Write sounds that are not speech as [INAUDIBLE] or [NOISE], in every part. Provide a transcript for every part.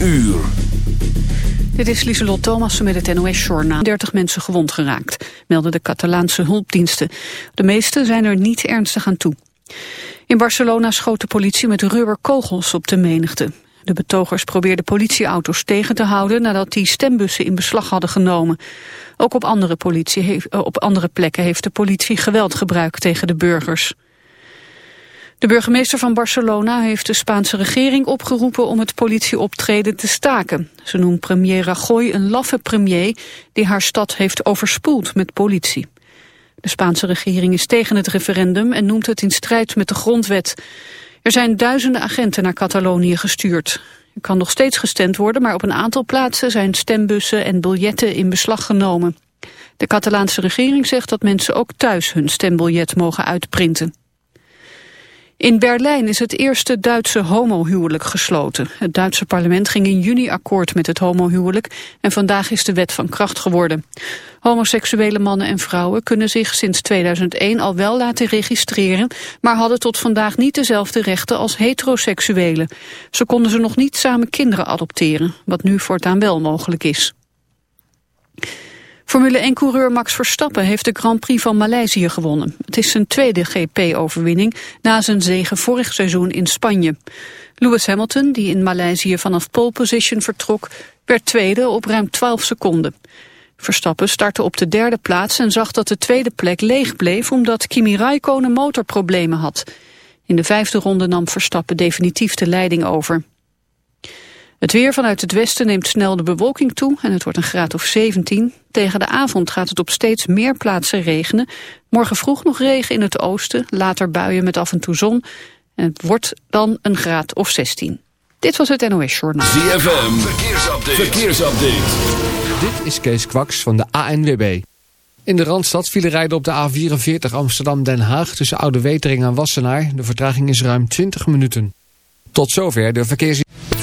uur. Dit is Lieselot Thomassen met het NOS-journaal. 30 mensen gewond geraakt, melden de Catalaanse hulpdiensten. De meeste zijn er niet ernstig aan toe. In Barcelona schoot de politie met rubberkogels op de menigte. De betogers probeerden politieauto's tegen te houden nadat die stembussen in beslag hadden genomen. Ook op andere, politie op andere plekken heeft de politie geweld gebruikt tegen de burgers. De burgemeester van Barcelona heeft de Spaanse regering opgeroepen om het politieoptreden te staken. Ze noemt premier Rajoy een laffe premier die haar stad heeft overspoeld met politie. De Spaanse regering is tegen het referendum en noemt het in strijd met de grondwet. Er zijn duizenden agenten naar Catalonië gestuurd. Er kan nog steeds gestemd worden, maar op een aantal plaatsen zijn stembussen en biljetten in beslag genomen. De Catalaanse regering zegt dat mensen ook thuis hun stembiljet mogen uitprinten. In Berlijn is het eerste Duitse homohuwelijk gesloten. Het Duitse parlement ging in juni akkoord met het homohuwelijk en vandaag is de wet van kracht geworden. Homoseksuele mannen en vrouwen kunnen zich sinds 2001 al wel laten registreren, maar hadden tot vandaag niet dezelfde rechten als heteroseksuelen. Ze konden ze nog niet samen kinderen adopteren, wat nu voortaan wel mogelijk is. Formule 1-coureur Max Verstappen heeft de Grand Prix van Maleisië gewonnen. Het is zijn tweede GP-overwinning na zijn zege vorig seizoen in Spanje. Lewis Hamilton, die in Maleisië vanaf pole position vertrok, werd tweede op ruim 12 seconden. Verstappen startte op de derde plaats en zag dat de tweede plek leeg bleef omdat Kimi Raikkonen motorproblemen had. In de vijfde ronde nam Verstappen definitief de leiding over. Het weer vanuit het westen neemt snel de bewolking toe en het wordt een graad of 17. Tegen de avond gaat het op steeds meer plaatsen regenen. Morgen vroeg nog regen in het oosten, later buien met af en toe zon. En het wordt dan een graad of 16. Dit was het NOS Journaal. ZFM, verkeersupdate. verkeersupdate. Dit is Kees Kwaks van de ANWB. In de Randstad vielen rijden op de A44 Amsterdam-Den Haag... tussen Oude Wetering en Wassenaar. De vertraging is ruim 20 minuten. Tot zover de verkeers...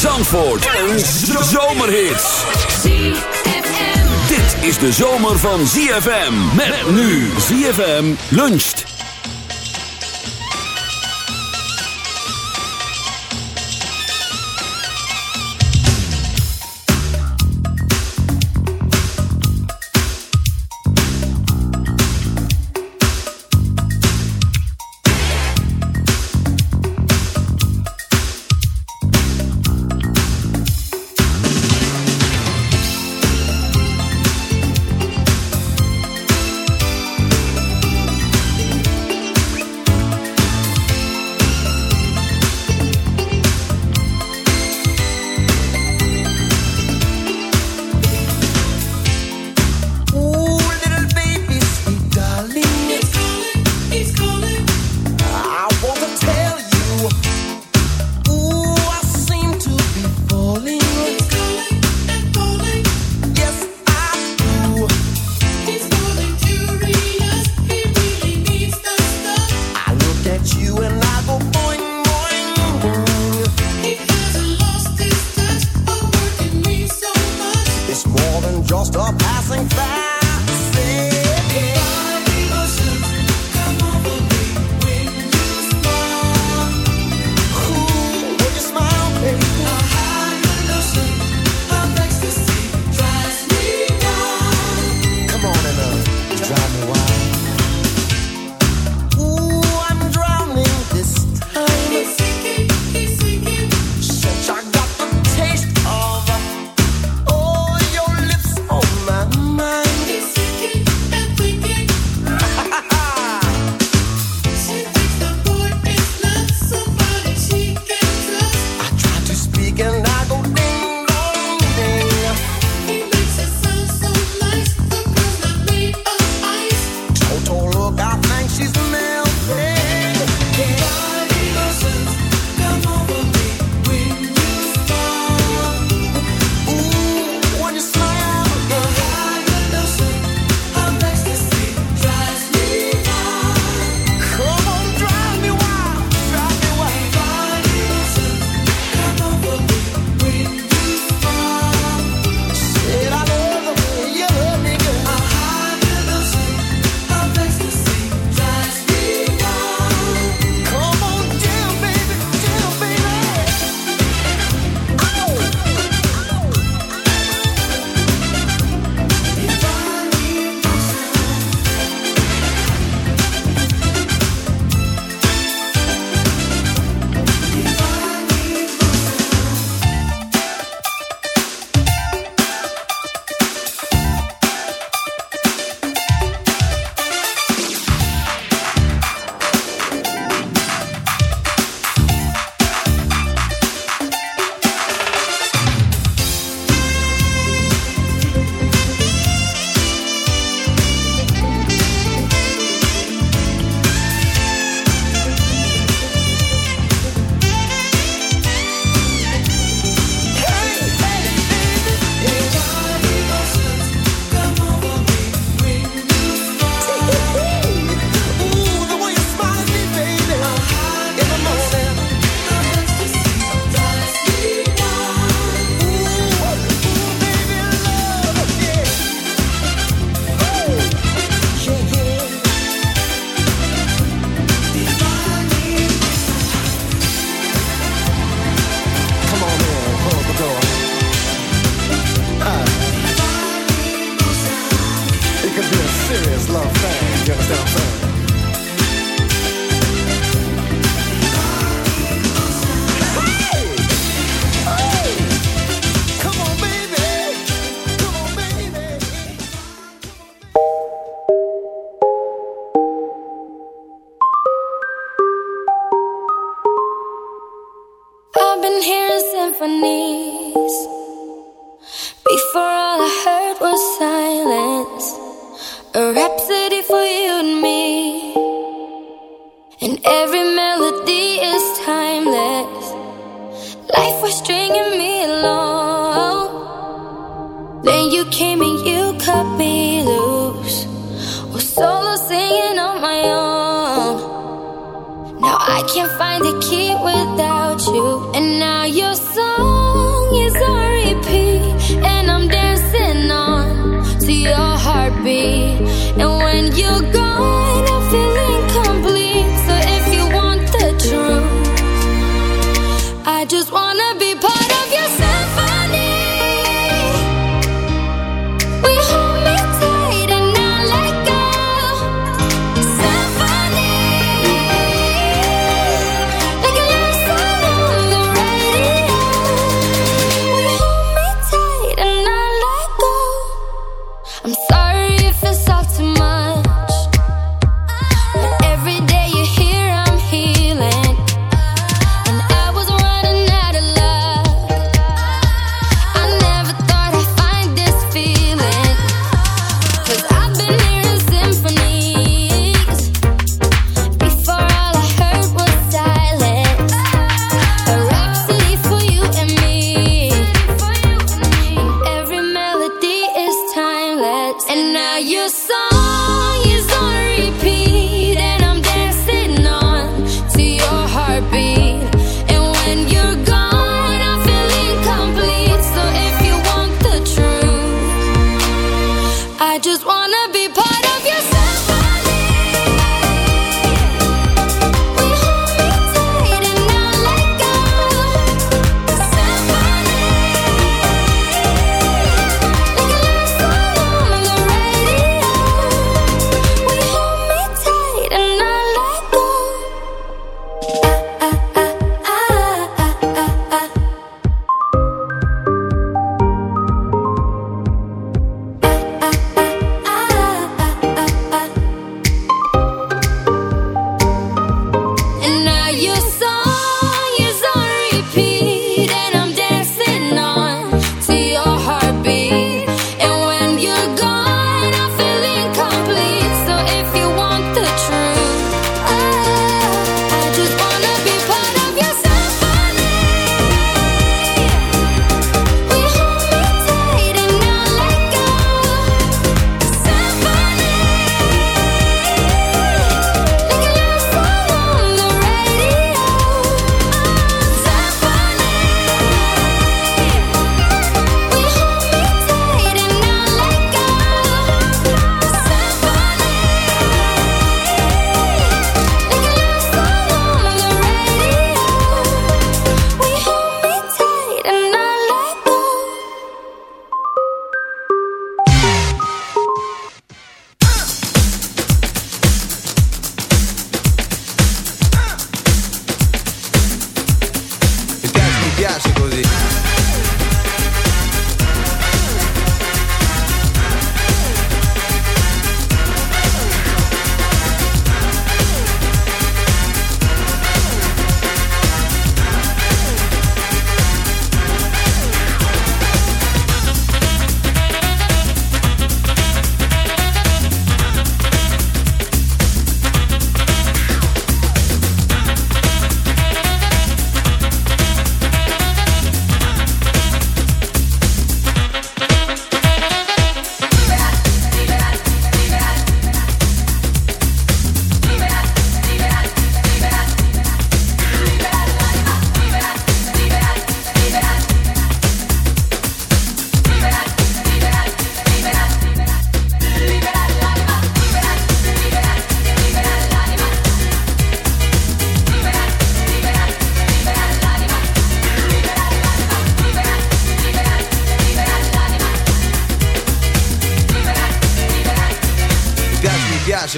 Zandvoort. Een zomerhit. Dit is de zomer van ZFM. Met nu ZFM luncht.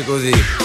Così.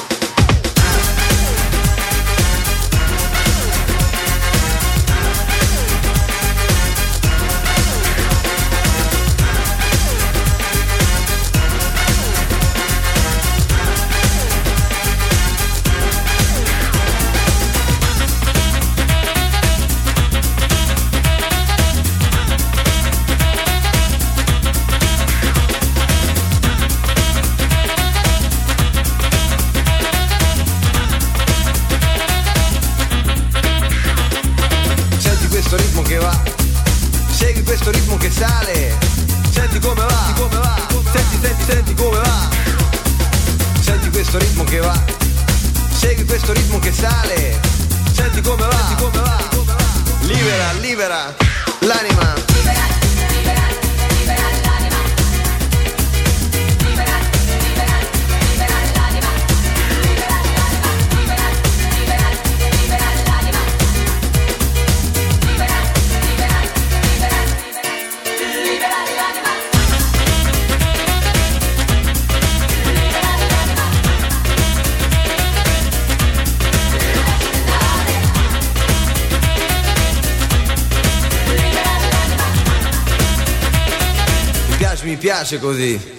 Piace, così.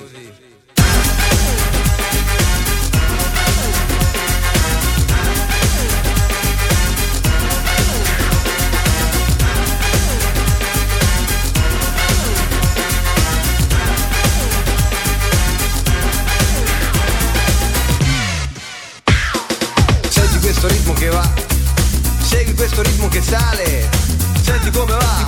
Senti questo ritmo che va, segui questo ritmo che sale. Senti come va,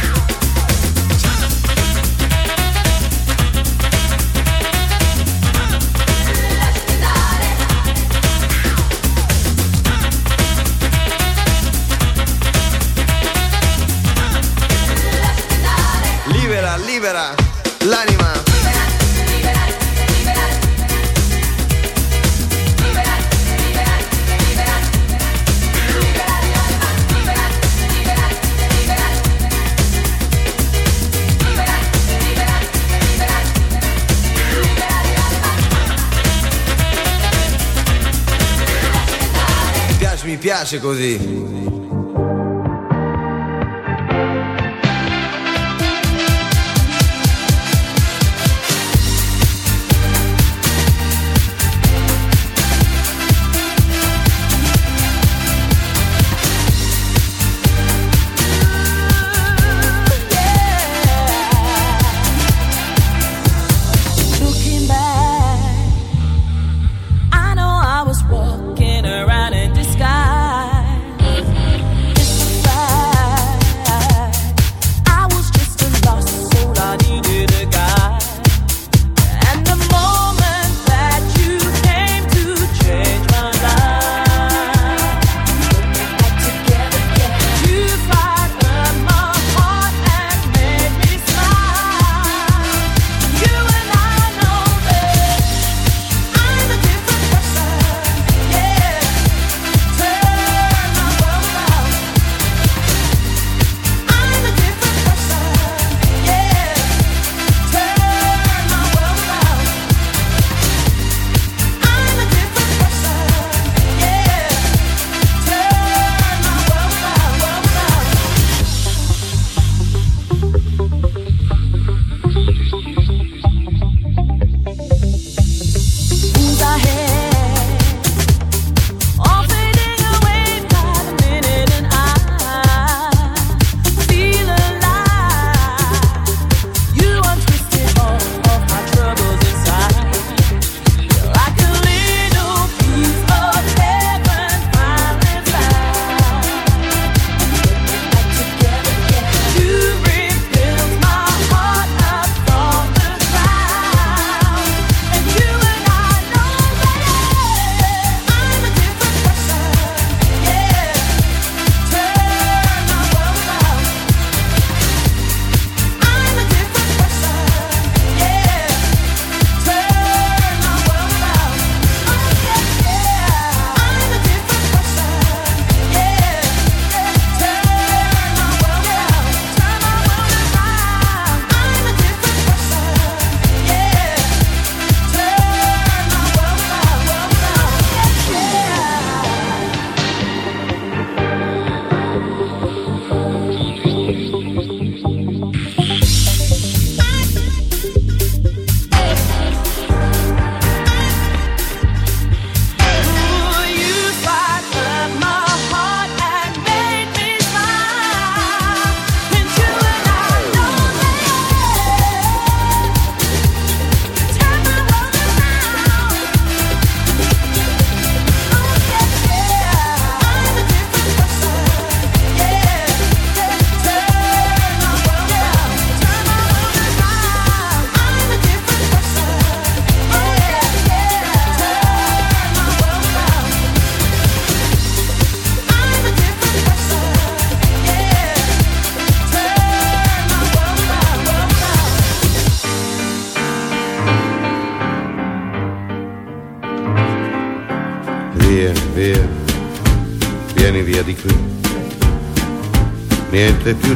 piace così.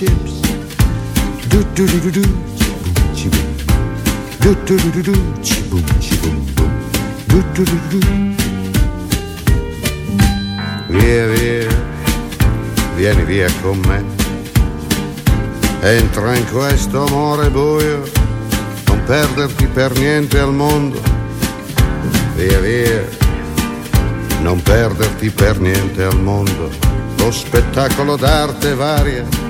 chips. Do do do do do, chiboom, chiboom. Do do do do do, chiboom, chiboom, boom. Do do do do. Via, via, vieni via con me. Entra in questo amore buio, non perderti per niente al mondo. Via via, non perderti per niente al mondo. Lo spettacolo d'arte varia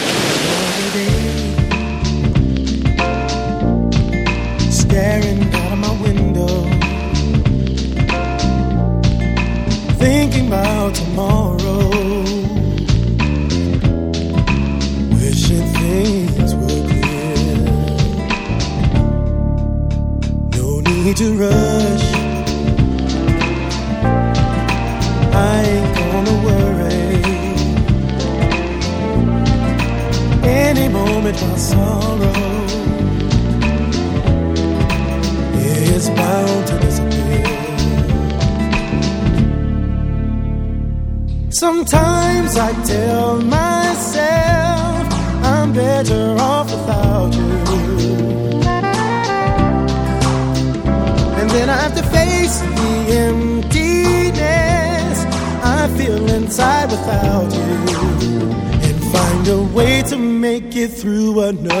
no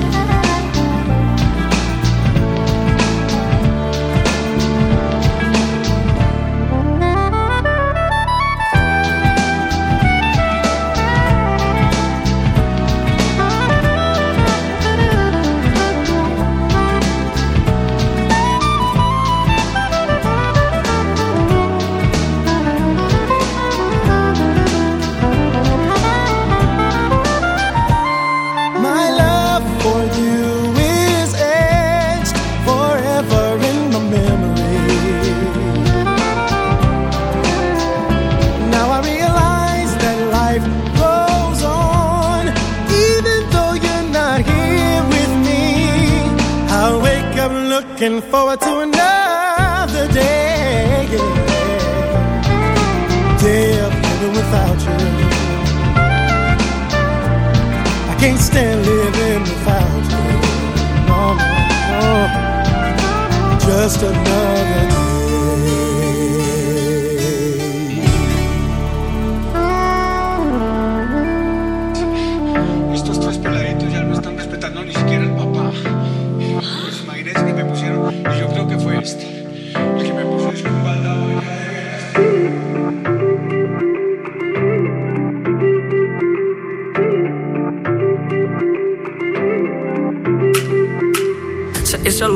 just enough.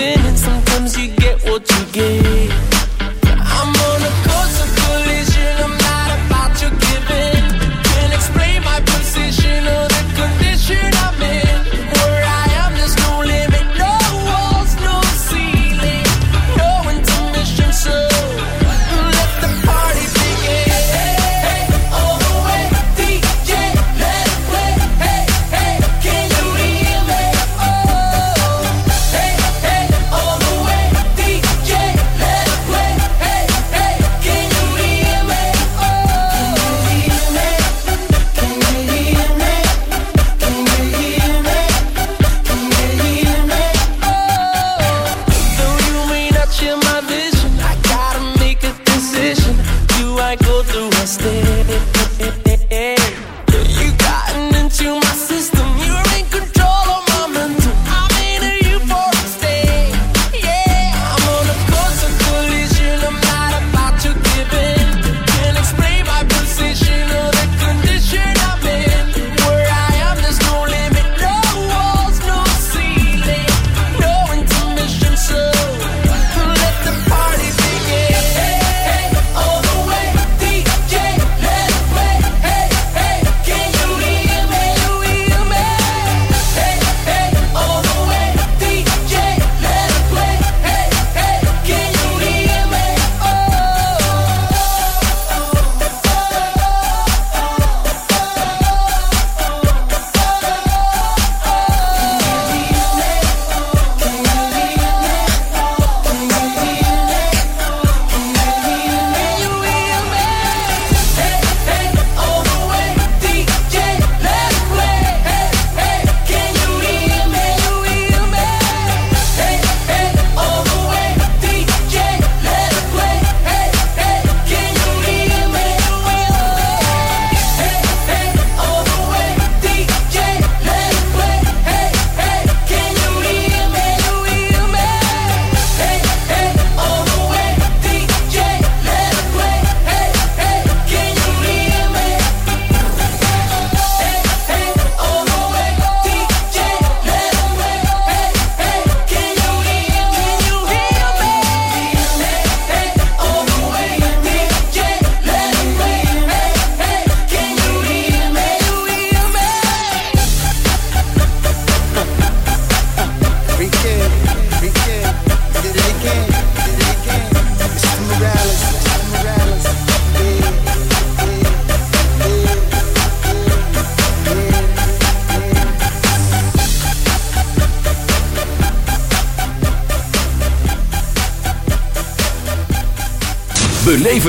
happen, sometimes you get what you give.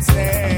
dancing.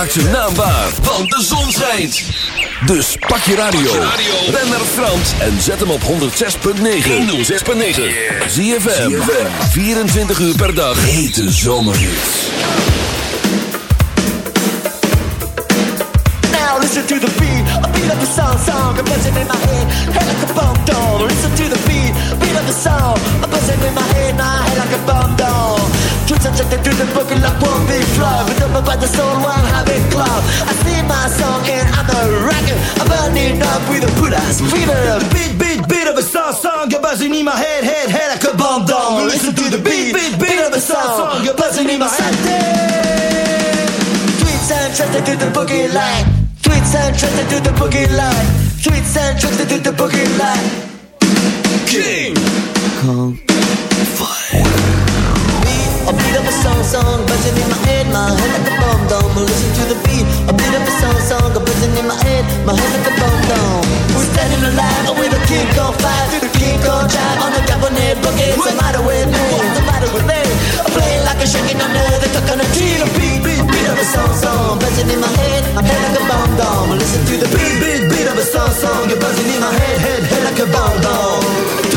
Maak zijn naam waar, want de zon schijnt. Dus pak je radio. Ben naar Frans en zet hem op 106.9. 106.9. ZFM. 24 uur per dag. Hete zomerhits. Now listen to the beat, of the song, song, a buzzing in my head, head like a bomb down. Listen to the beat, beat of the song, a buzzing in my head, now head like a bomb down. And check through the book like one big flow, but up by the soul, one habit club. I sing my song and I'm a rocker, I'm burning up with a put ass fever. Beat, beat, beat of a song, song, you're buzzing in my head, head, head like a bomb down. Listen to the beat, beat, beat of a song, song, you're buzzing in my head. Tweets and tricks to the boogie line. Tweets and tricks to the boogie line. Tweets and tricks to the boogie line. King Kong A beat of a song, song, buzzing in my head, my head like a bomb dome. Listen to the beat, a beat of a song, song, a buzzing in my head, my head like a bomb dome. We're standing alive with a king on fire, the king on drive on the cabinet boogie. What's the matter with me? What's the matter with me? I'm playing like a shaking under the coconut tree. The beat, beat, beat of a song, song, buzzing in my head, my head like a bomb dome. Listen to the beat, beat, beat of a song, song, you're buzzing in my head, head, head like a bomb dome.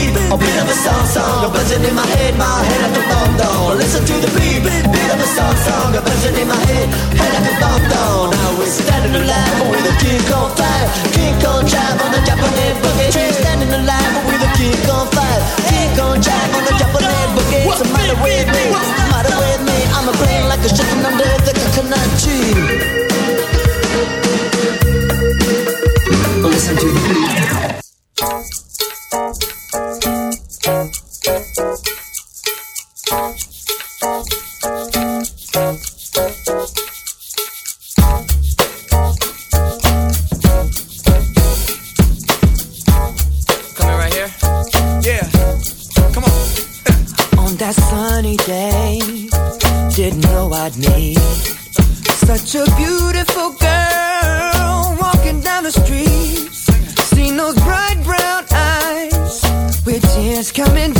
Beat, a beat of a song, song, a buzzing in my head, my head like a bomb down. Listen to the beat, beat of a song, song, a buzzing in my head, head like a bomb down. Now we're standing alive with a king on fire, king on drive on the Japanese boogie. We're standing alive with a king on fire, king on drive on the Japanese boogie. What's the matter with me? What's the matter with me? I'm a brain like a chicken under the coconut tree. Listen to the beat. Coming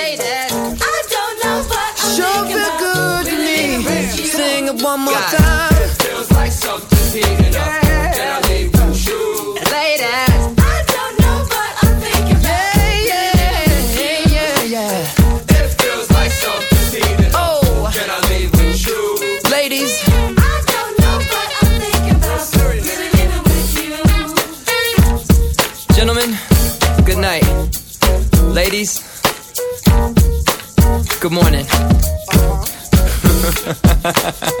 One more time. It feels like something's heating up. Can I leave with you? Ladies. I don't know, but I'm thinking yeah, yeah, yeah, yeah, yeah. It feels like something's heating up. Oh. Can I leave with you? Ladies. I don't know, but I'm thinking about really living with you. Gentlemen, good night. Ladies, good morning. Uh-huh. and that's [LAUGHS]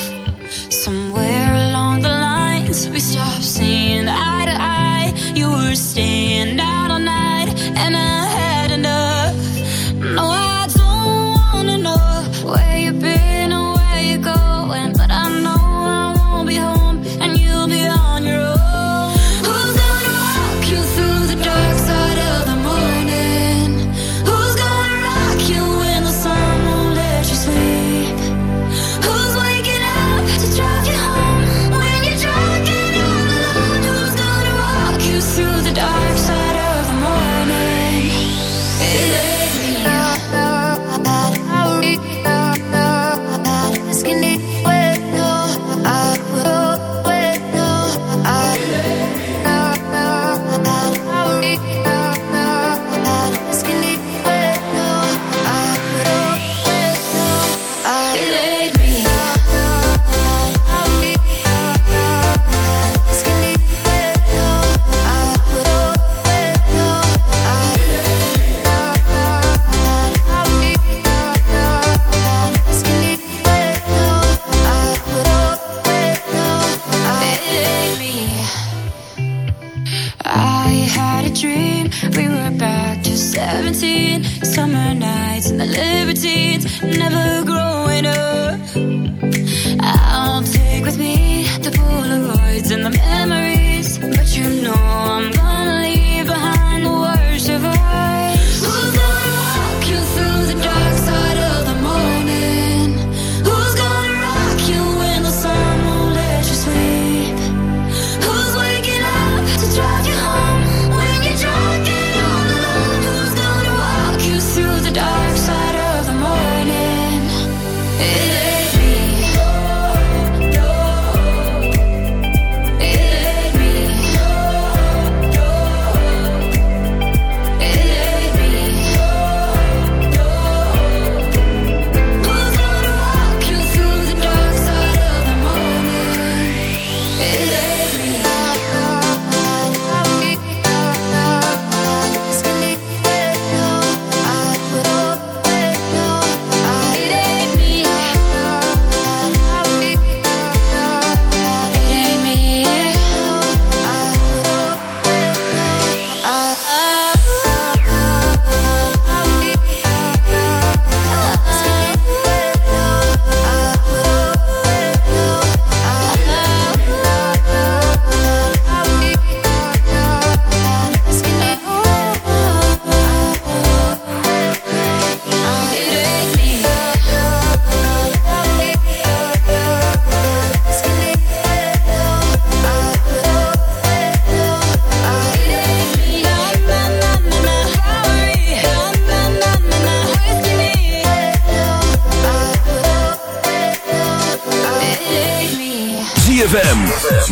Polaroids and the memories. But you know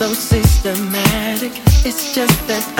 so systematic. It's just that